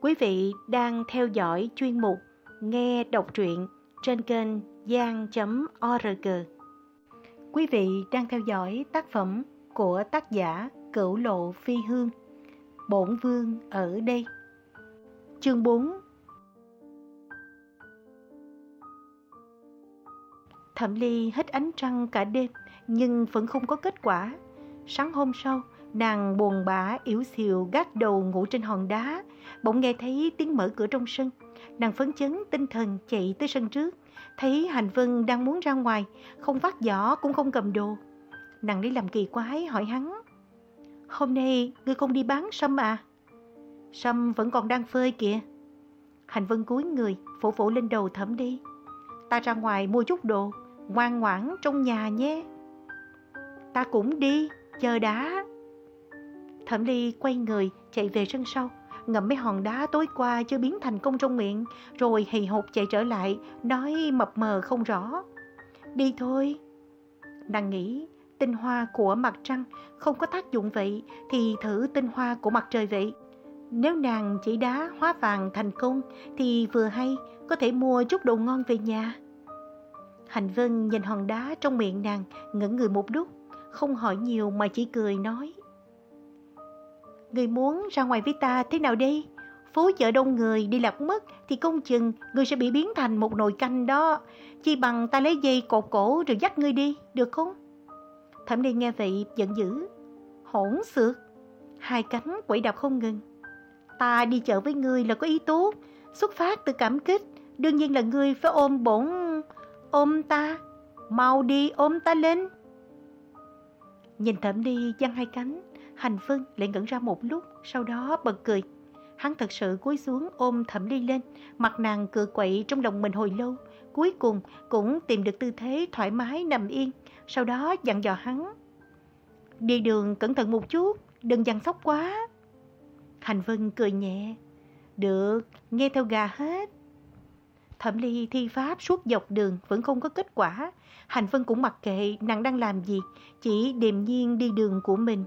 Quý vị đang theo dõi chuyên mục Nghe đọc truyện trên kênh gian.org. Quý vị đang theo dõi tác phẩm của tác giả Cửu Lộ Phi Hương, Bổn Vương ở đây. Chương 4 Thẩm Ly hết ánh trăng cả đêm nhưng vẫn không có kết quả. Sáng hôm sau, nàng buồn bã yếu xìu gác đầu ngủ trên hòn đá, bỗng nghe thấy tiếng mở cửa trong sân. Nàng phấn chấn tinh thần chạy tới sân trước, thấy Hành Vân đang muốn ra ngoài, không vác giỏ cũng không cầm đồ. Nàng đi làm kỳ quái hỏi hắn, hôm nay ngươi không đi bán sâm à? Sâm vẫn còn đang phơi kìa. Hành Vân cúi người, phủ phủ lên đầu thẩm đi. Ta ra ngoài mua chút đồ, ngoan ngoãn trong nhà nhé. Ta cũng đi, chờ đã. Thẩm Ly quay người chạy về sân sau, ngậm mấy hòn đá tối qua chưa biến thành công trong miệng, rồi hì hục chạy trở lại, nói mập mờ không rõ. Đi thôi. Nàng nghĩ tinh hoa của mặt trăng không có tác dụng vậy thì thử tinh hoa của mặt trời vậy. Nếu nàng chỉ đá hóa vàng thành công thì vừa hay có thể mua chút đồ ngon về nhà. Hành Vân nhìn hòn đá trong miệng nàng ngẩn người một lúc, không hỏi nhiều mà chỉ cười nói. Người muốn ra ngoài với ta thế nào đi? Phố chợ đông người đi lạc mất thì công chừng người sẽ bị biến thành một nồi canh đó. Chi bằng ta lấy dây cột cổ rồi dắt ngươi đi, được không? Thẩm Ly nghe vậy giận dữ. Hỗn xược, hai cánh quẩy đạp không ngừng. Ta đi chợ với ngươi là có ý tốt, xuất phát từ cảm kích. Đương nhiên là ngươi phải ôm bổn, ôm ta, mau đi ôm ta lên. Nhìn Thẩm Ly giăng hai cánh, Hành Vân lại ngẩn ra một lúc, sau đó bật cười. Hắn thật sự cúi xuống ôm Thẩm Ly lên, mặt nàng cựa quậy trong lòng mình hồi lâu, cuối cùng cũng tìm được tư thế thoải mái nằm yên, sau đó dặn dò hắn. Đi đường cẩn thận một chút, đừng dằn sóc quá. Hành Vân cười nhẹ. Được, nghe theo gà hết. Thẩm Ly thi pháp suốt dọc đường vẫn không có kết quả. Hành Vân cũng mặc kệ nàng đang làm gì, chỉ điềm nhiên đi đường của mình.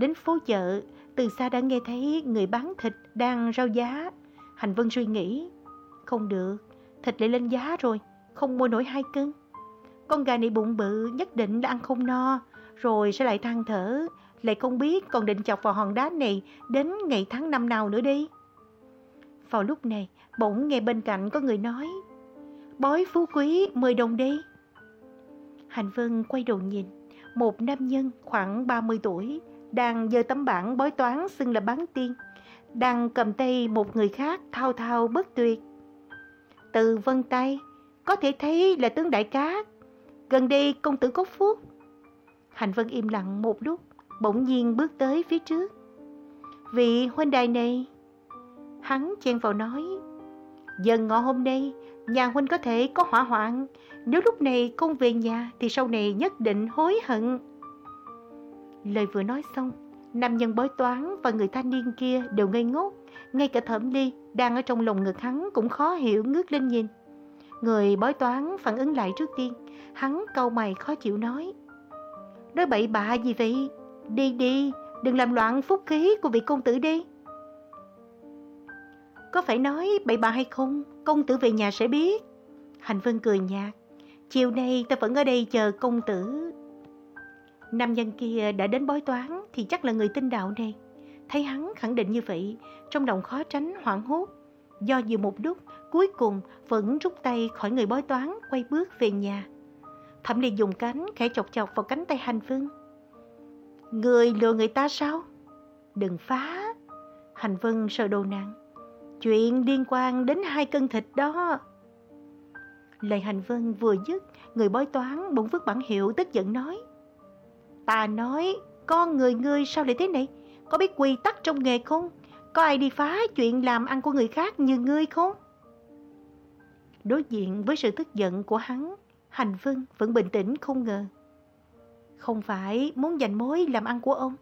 Đến phố chợ, từ xa đã nghe thấy người bán thịt đang rao giá. Hành Vân suy nghĩ, không được, thịt lại lên giá rồi, không mua nổi hai cân. Con gà này bụng bự nhất định là ăn không no, rồi sẽ lại than thở, lại không biết còn định chọc vào hòn đá này đến ngày tháng năm nào nữa đi. Vào lúc này, bỗng nghe bên cạnh có người nói, bói phú quý mười đồng đi. Hành Vân quay đầu nhìn, một nam nhân khoảng 30 tuổi, đang giơ tấm bảng bói toán xưng là bán tiên, đang cầm tay một người khác thao thao bất tuyệt. Từ vân tay, có thể thấy là tướng đại cát, gần đây công tử có phúc. Hành Vân im lặng một lúc, bỗng nhiên bước tới phía trước. Vị huynh đài này, hắn chen vào nói, dần ngọ hôm nay, nhà huynh có thể có hỏa hoạn, nếu lúc này không về nhà thì sau này nhất định hối hận. Lời vừa nói xong, nam nhân bói toán và người thanh niên kia đều ngây ngốc. Ngay cả thẩm ly đang ở trong lồng ngực hắn cũng khó hiểu ngước lên nhìn. Người bói toán phản ứng lại trước tiên, hắn câu mày khó chịu nói. Nói bậy bạ gì vậy? Đi đi, đừng làm loạn phúc khí của vị công tử đi. Có phải nói bậy bạ hay không, công tử về nhà sẽ biết. Hành Vân cười nhạt. Chiều nay ta vẫn ở đây chờ công tử Nam nhân kia đã đến bói toán thì chắc là người tin đạo này. Thấy hắn khẳng định như vậy, trong lòng khó tránh hoảng hốt. Do dự một lúc, cuối cùng vẫn rút tay khỏi người bói toán, quay bước về nhà. Thẩm Liệt dùng cánh khẽ chọc chọc vào cánh tay Hành vương. Người lừa người ta sao? Đừng phá. Hành Vân sợ đồ nặng, Chuyện liên quan đến hai cân thịt đó. Lời Hành Vân vừa dứt, người bói toán bỗng vứt bản hiệu tức giận nói. Ta nói, con người ngươi sao lại thế này? Có biết quy tắc trong nghề không? Có ai đi phá chuyện làm ăn của người khác như ngươi không? Đối diện với sự tức giận của hắn, Hành Vân vẫn bình tĩnh không ngờ. Không phải muốn giành mối làm ăn của ông.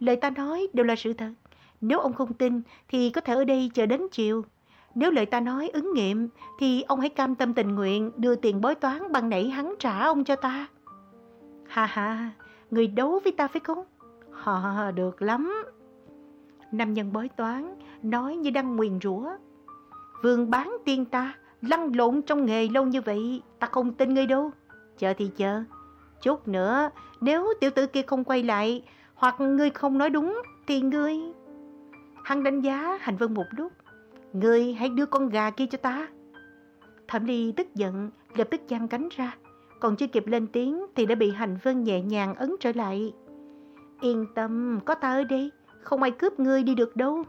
Lời ta nói đều là sự thật. Nếu ông không tin thì có thể ở đây chờ đến chiều. Nếu lời ta nói ứng nghiệm thì ông hãy cam tâm tình nguyện đưa tiền bói toán bằng nảy hắn trả ông cho ta. Ha ha, Người đấu với ta phải không? Họ được lắm. Nam nhân bói toán nói như đang nguyền rủa. Vương bán tiên ta, lăn lộn trong nghề lâu như vậy, ta không tin ngươi đâu. Chờ thì chờ, chút nữa nếu tiểu tử kia không quay lại, hoặc ngươi không nói đúng, thì ngươi... Hắn đánh giá Hành Vân một lúc. Ngươi hãy đưa con gà kia cho ta. Thẩm Ly tức giận, lập tức giang cánh ra. Còn chưa kịp lên tiếng thì đã bị Hành Vân nhẹ nhàng ấn trở lại. Yên tâm, có ta ở đây, không ai cướp ngươi đi được đâu.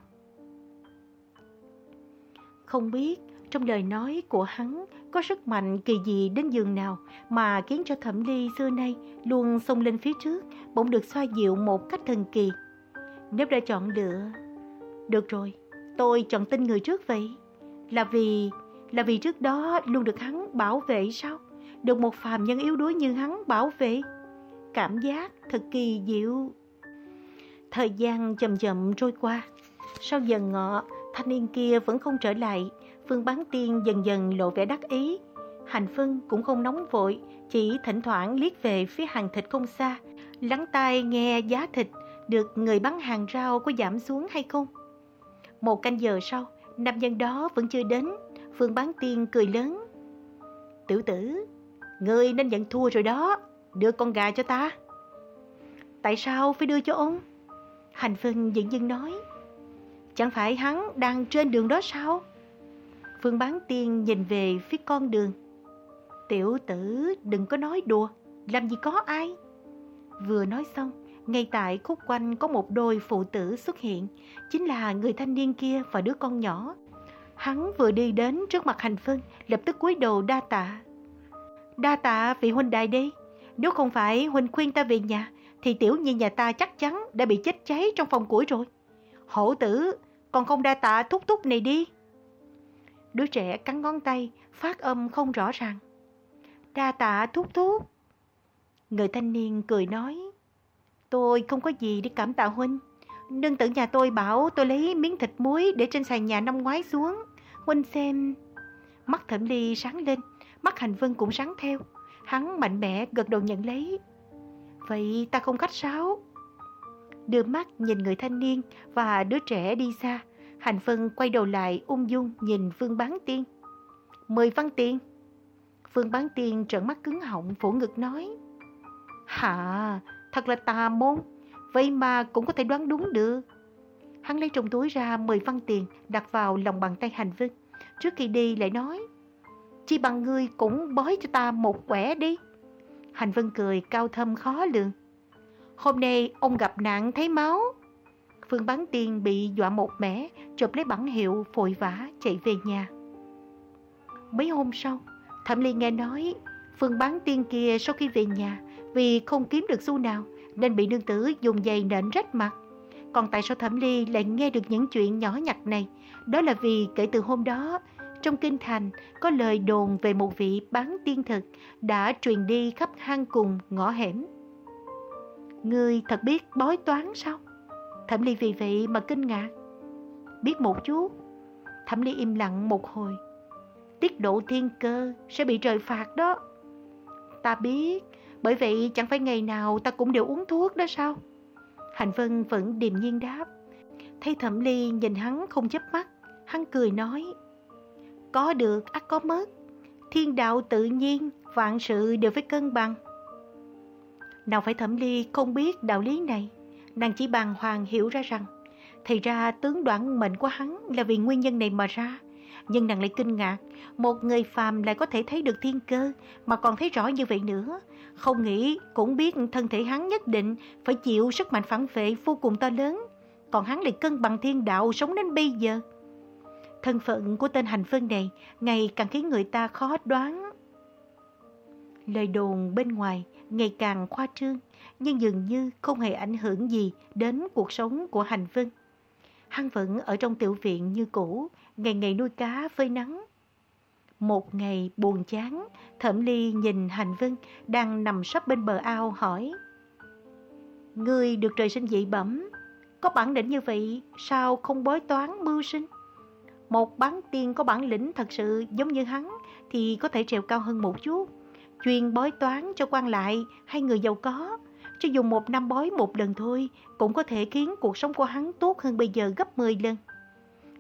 Không biết trong lời nói của hắn có sức mạnh kỳ dị đến giường nào mà khiến cho Thẩm Ly xưa nay luôn xông lên phía trước, bỗng được xoa dịu một cách thần kỳ. Nếu đã chọn lựa, được rồi, tôi chọn tin người trước vậy. Là vì, là vì trước đó luôn được hắn bảo vệ sao? Được một phàm nhân yếu đuối như hắn bảo vệ. Cảm giác thật kỳ diệu. Thời gian chậm chậm trôi qua. Sau dần ngọ, thanh niên kia vẫn không trở lại. Phương bán tiên dần dần lộ vẻ đắc ý. Hành phân cũng không nóng vội, chỉ thỉnh thoảng liếc về phía hàng thịt không xa, lắng tai nghe giá thịt được người bán hàng rau có giảm xuống hay không. Một canh giờ sau, nam nhân đó vẫn chưa đến, Phương bán tiên cười lớn. Tử tử, người nên nhận thua rồi đó, đưa con gà cho ta. Tại sao phải đưa cho ông? Hành Phương dừng dưng nói. Chẳng phải hắn đang trên đường đó sao? Phương bán tiên nhìn về phía con đường. Tiểu tử đừng có nói đùa, làm gì có ai. Vừa nói xong, ngay tại khúc quanh có một đôi phụ tử xuất hiện, chính là người thanh niên kia và đứa con nhỏ. Hắn vừa đi đến trước mặt hành phân, lập tức cúi đầu đa tạ. Đa tạ vị huynh đại đi, nếu không phải huynh khuyên ta về nhà, thì tiểu nhi nhà ta chắc chắn đã bị chết cháy trong phòng củi rồi. Hổ tử, còn không đa tạ thúc thúc này đi. Đứa trẻ cắn ngón tay, phát âm không rõ ràng. Đa tạ thúc thúc. Người thanh niên cười nói, tôi không có gì để cảm tạ huynh. Nương tử nhà tôi bảo tôi lấy miếng thịt muối để trên sàn nhà năm ngoái xuống. Huynh xem... Mắt thẩm ly sáng lên, mắt hành vân cũng sáng theo. Hắn mạnh mẽ gật đầu nhận lấy. Vậy ta không khách sáo. Đưa mắt nhìn người thanh niên và đứa trẻ đi xa. Hành Vân quay đầu lại ung dung nhìn Phương Bán Tiên. Mười văn tiền. Phương Bán Tiên trợn mắt cứng họng phủ ngực nói. Hả, thật là tà môn. Vậy mà cũng có thể đoán đúng được. Hắn lấy trong túi ra 10 văn tiền đặt vào lòng bàn tay Hành Vân. Trước khi đi lại nói chi bằng ngươi cũng bói cho ta một quẻ đi. Hành Vân cười cao thâm khó lường. Hôm nay ông gặp nạn thấy máu. Phương Bán Tiên bị dọa một mẻ, chụp lấy bản hiệu vội vã chạy về nhà. Mấy hôm sau, Thẩm Ly nghe nói Phương Bán Tiên kia sau khi về nhà vì không kiếm được xu nào nên bị nương tử dùng giày nện rách mặt. Còn tại sao Thẩm Ly lại nghe được những chuyện nhỏ nhặt này? Đó là vì kể từ hôm đó, trong kinh thành có lời đồn về một vị bán tiên thực đã truyền đi khắp hang cùng ngõ hẻm. Ngươi thật biết bói toán sao? Thẩm Ly vì vậy mà kinh ngạc. Biết một chút. Thẩm Ly im lặng một hồi. Tiết độ thiên cơ sẽ bị trời phạt đó. Ta biết, bởi vậy chẳng phải ngày nào ta cũng đều uống thuốc đó sao? Hành Vân vẫn điềm nhiên đáp. Thấy Thẩm Ly nhìn hắn không chớp mắt, hắn cười nói. Có được ắt có mất, thiên đạo tự nhiên, vạn sự đều phải cân bằng. Nào phải Thẩm Ly không biết đạo lý này, nàng chỉ bàng hoàng hiểu ra rằng, thì ra tướng đoạn mệnh của hắn là vì nguyên nhân này mà ra. Nhưng nàng lại kinh ngạc, một người phàm lại có thể thấy được thiên cơ mà còn thấy rõ như vậy nữa. Không nghĩ cũng biết thân thể hắn nhất định phải chịu sức mạnh phản vệ vô cùng to lớn. Còn hắn lại cân bằng thiên đạo sống đến bây giờ. Thân phận của tên hành phân này ngày càng khiến người ta khó đoán. Lời đồn bên ngoài ngày càng khoa trương, nhưng dường như không hề ảnh hưởng gì đến cuộc sống của hành vân. Hắn vẫn ở trong tiểu viện như cũ, ngày ngày nuôi cá phơi nắng. Một ngày buồn chán, Thẩm Ly nhìn Hành Vân đang nằm sắp bên bờ ao hỏi. Người được trời sinh dị bẩm, có bản lĩnh như vậy sao không bói toán mưu sinh? Một bán tiên có bản lĩnh thật sự giống như hắn thì có thể trèo cao hơn một chút. Chuyên bói toán cho quan lại hay người giàu có, cho dù một năm bói một lần thôi cũng có thể khiến cuộc sống của hắn tốt hơn bây giờ gấp 10 lần.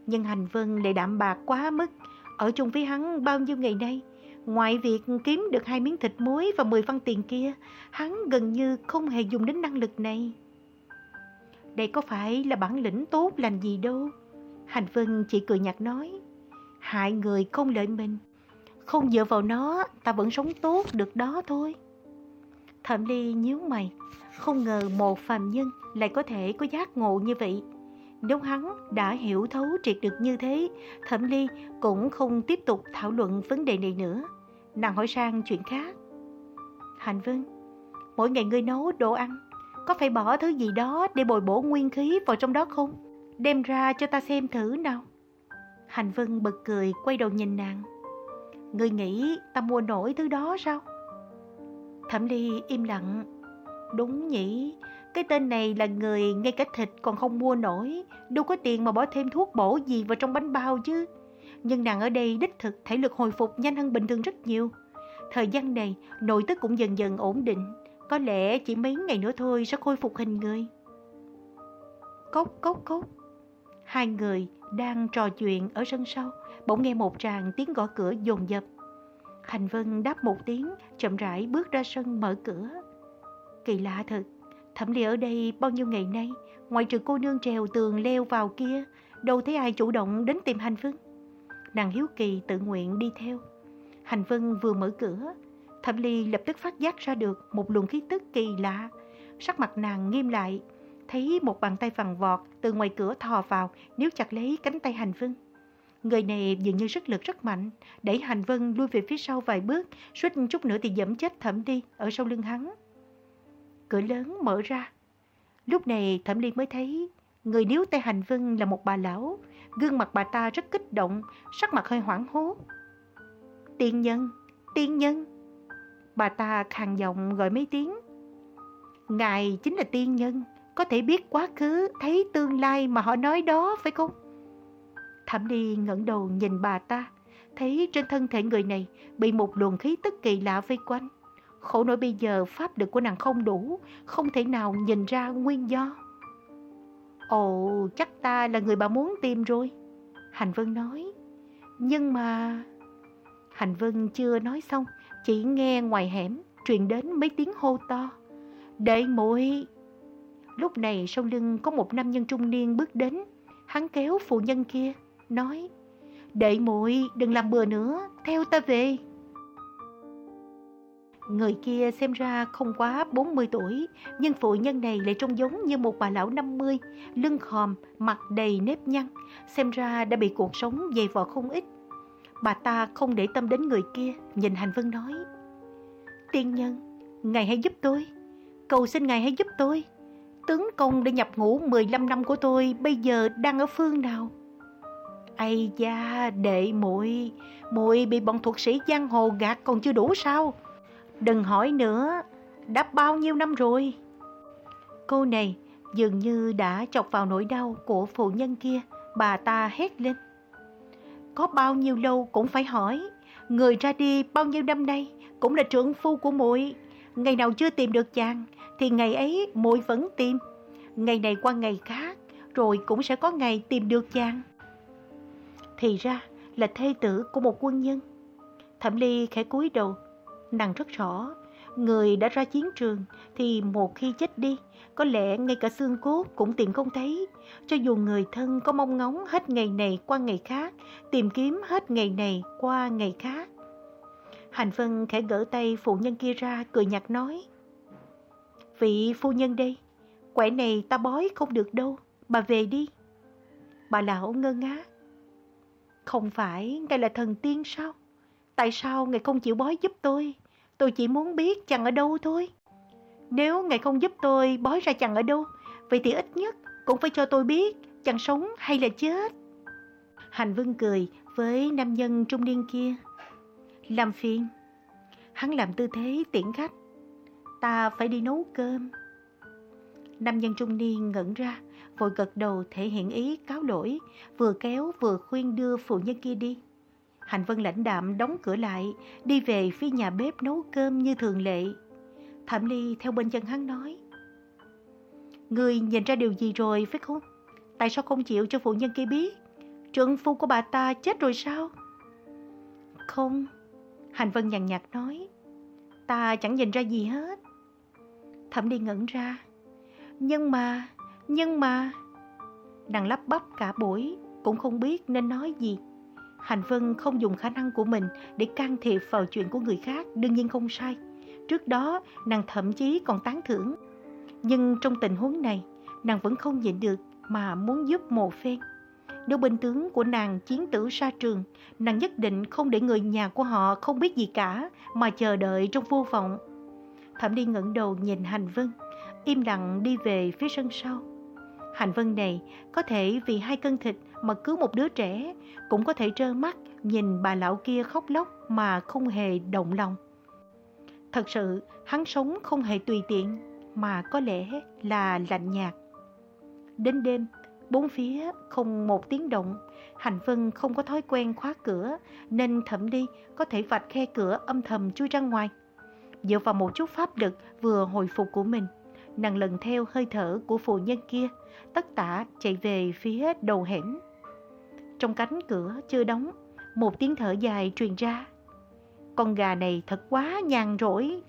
Nhưng Hành Vân lại đạm bạc quá mức. Ở chung với hắn bao nhiêu ngày nay, ngoài việc kiếm được hai miếng thịt muối và 10 văn tiền kia, hắn gần như không hề dùng đến năng lực này. Đây có phải là bản lĩnh tốt lành gì đâu. Hành Vân chỉ cười nhạt nói, hại người không lợi mình. Không dựa vào nó, ta vẫn sống tốt được đó thôi. Thẩm Ly nhíu mày, không ngờ một phàm nhân lại có thể có giác ngộ như vậy. Nếu hắn đã hiểu thấu triệt được như thế, Thẩm Ly cũng không tiếp tục thảo luận vấn đề này nữa. Nàng hỏi sang chuyện khác. Hành Vân, mỗi ngày ngươi nấu đồ ăn, có phải bỏ thứ gì đó để bồi bổ nguyên khí vào trong đó không? Đem ra cho ta xem thử nào. Hành Vân bật cười quay đầu nhìn nàng. Ngươi nghĩ ta mua nổi thứ đó sao? Thẩm Ly im lặng. Đúng nhỉ, cái tên này là người ngay cả thịt còn không mua nổi, đâu có tiền mà bỏ thêm thuốc bổ gì vào trong bánh bao chứ. Nhưng nàng ở đây đích thực thể lực hồi phục nhanh hơn bình thường rất nhiều. Thời gian này, nội tức cũng dần dần ổn định, có lẽ chỉ mấy ngày nữa thôi sẽ khôi phục hình người. Cốc cốc cốc. Hai người đang trò chuyện ở sân sau, bỗng nghe một tràng tiếng gõ cửa dồn dập. Hành Vân đáp một tiếng, chậm rãi bước ra sân mở cửa. Kỳ lạ thật, Thẩm lì ở đây bao nhiêu ngày nay, ngoài trừ cô nương trèo tường leo vào kia, đâu thấy ai chủ động đến tìm Hành Vân. Nàng hiếu kỳ tự nguyện đi theo. Hành Vân vừa mở cửa, Thẩm Ly lập tức phát giác ra được một luồng khí tức kỳ lạ. Sắc mặt nàng nghiêm lại, thấy một bàn tay vằn vọt từ ngoài cửa thò vào, níu chặt lấy cánh tay Hành Vân. Người này dường như sức lực rất mạnh, đẩy Hành Vân lui về phía sau vài bước, suýt chút nữa thì dẫm chết Thẩm Ly ở sau lưng hắn. Cửa lớn mở ra. Lúc này Thẩm Ly mới thấy người níu tay Hành Vân là một bà lão, gương mặt bà ta rất kích động, sắc mặt hơi hoảng hốt. Tiên nhân, tiên nhân. Bà ta khàn giọng gọi mấy tiếng. Ngài chính là tiên nhân, có thể biết quá khứ, thấy tương lai mà họ nói đó phải không? Thẩm Ly ngẩng đầu nhìn bà ta, thấy trên thân thể người này bị một luồng khí tức kỳ lạ vây quanh. Khổ nỗi bây giờ pháp lực của nàng không đủ, không thể nào nhìn ra nguyên do. Ồ, chắc ta là người bà muốn tìm rồi. Hành Vân nói. Nhưng mà... Hành Vân chưa nói xong, chỉ nghe ngoài hẻm truyền đến mấy tiếng hô to. Đệ muội Lúc này sau lưng có một nam nhân trung niên bước đến, hắn kéo phụ nhân kia, nói Đệ muội đừng làm bừa nữa, theo ta về. Người kia xem ra không quá 40 tuổi, nhưng phụ nhân này lại trông giống như một bà lão 50, lưng khòm, mặt đầy nếp nhăn, xem ra đã bị cuộc sống dày vò không ít. Bà ta không để tâm đến người kia, nhìn Hành Vân nói. Tiên nhân, ngài hãy giúp tôi, cầu xin ngài hãy giúp tôi. Tướng công đã nhập ngũ 15 năm của tôi bây giờ đang ở phương nào? Ây da, đệ muội muội bị bọn thuật sĩ giang hồ gạt còn chưa đủ sao? Đừng hỏi nữa, đã bao nhiêu năm rồi? Cô này dường như đã chọc vào nỗi đau của phụ nhân kia, bà ta hét lên. Có bao nhiêu lâu cũng phải hỏi, người ra đi bao nhiêu năm nay cũng là trưởng phu của muội, ngày nào chưa tìm được chàng thì ngày ấy muội vẫn tìm. Ngày này qua ngày khác, rồi cũng sẽ có ngày tìm được chàng. Thì ra là thê tử của một quân nhân. Thẩm Ly khẽ cúi đầu, nàng rất rõ, người đã ra chiến trường thì một khi chết đi, có lẽ ngay cả xương cốt cũng tìm không thấy. Cho dù người thân có mong ngóng hết ngày này qua ngày khác, tìm kiếm hết ngày này qua ngày khác. Hành Vân khẽ gỡ tay phụ nhân kia ra, cười nhạt nói. Vị phu nhân đây, quẻ này ta bói không được đâu, bà về đi. Bà lão ngơ ngác. Không phải ngài là thần tiên sao? Tại sao ngài không chịu bói giúp tôi? Tôi chỉ muốn biết chàng ở đâu thôi. Nếu ngài không giúp tôi bói ra chàng ở đâu, vậy thì ít nhất cũng phải cho tôi biết chàng sống hay là chết. Hành Vân cười với nam nhân trung niên kia. Làm phiền. Hắn làm tư thế tiễn khách. Ta phải đi nấu cơm. Nam nhân trung niên ngẩn ra, vội gật đầu thể hiện ý cáo lỗi, vừa kéo vừa khuyên đưa phụ nhân kia đi. Hành Vân lãnh đạm đóng cửa lại, đi về phía nhà bếp nấu cơm như thường lệ. Thẩm Ly theo bên chân hắn nói. Người nhìn ra điều gì rồi phải không? Tại sao không chịu cho phụ nhân kia biết? trượng phu của bà ta chết rồi sao? Không, Hành Vân nhàn nhạt nói, ta chẳng nhìn ra gì hết. Thẩm đi ngẩn ra, nhưng mà, nhưng mà... Nàng lắp bắp cả buổi, cũng không biết nên nói gì. Hành Vân không dùng khả năng của mình để can thiệp vào chuyện của người khác, đương nhiên không sai. Trước đó, nàng thậm chí còn tán thưởng. Nhưng trong tình huống này, nàng vẫn không nhịn được mà muốn giúp một phen. Nếu binh tướng của nàng chiến tử xa trường, nàng nhất định không để người nhà của họ không biết gì cả mà chờ đợi trong vô vọng. Thẩm đi ngẩng đầu nhìn Hành Vân, im lặng đi về phía sân sau. Hành Vân này có thể vì hai cân thịt mà cứu một đứa trẻ, cũng có thể trơ mắt nhìn bà lão kia khóc lóc mà không hề động lòng. Thật sự, hắn sống không hề tùy tiện, mà có lẽ là lạnh nhạt. Đến đêm, bốn phía không một tiếng động, Hành Vân không có thói quen khóa cửa, nên thẩm đi có thể vạch khe cửa âm thầm chui ra ngoài. Dựa vào một chút pháp lực vừa hồi phục của mình, nàng lần theo hơi thở của phụ nhân kia, tất tả chạy về phía đầu hẻm. Trong cánh cửa chưa đóng, một tiếng thở dài truyền ra. Con gà này thật quá nhàn rỗi,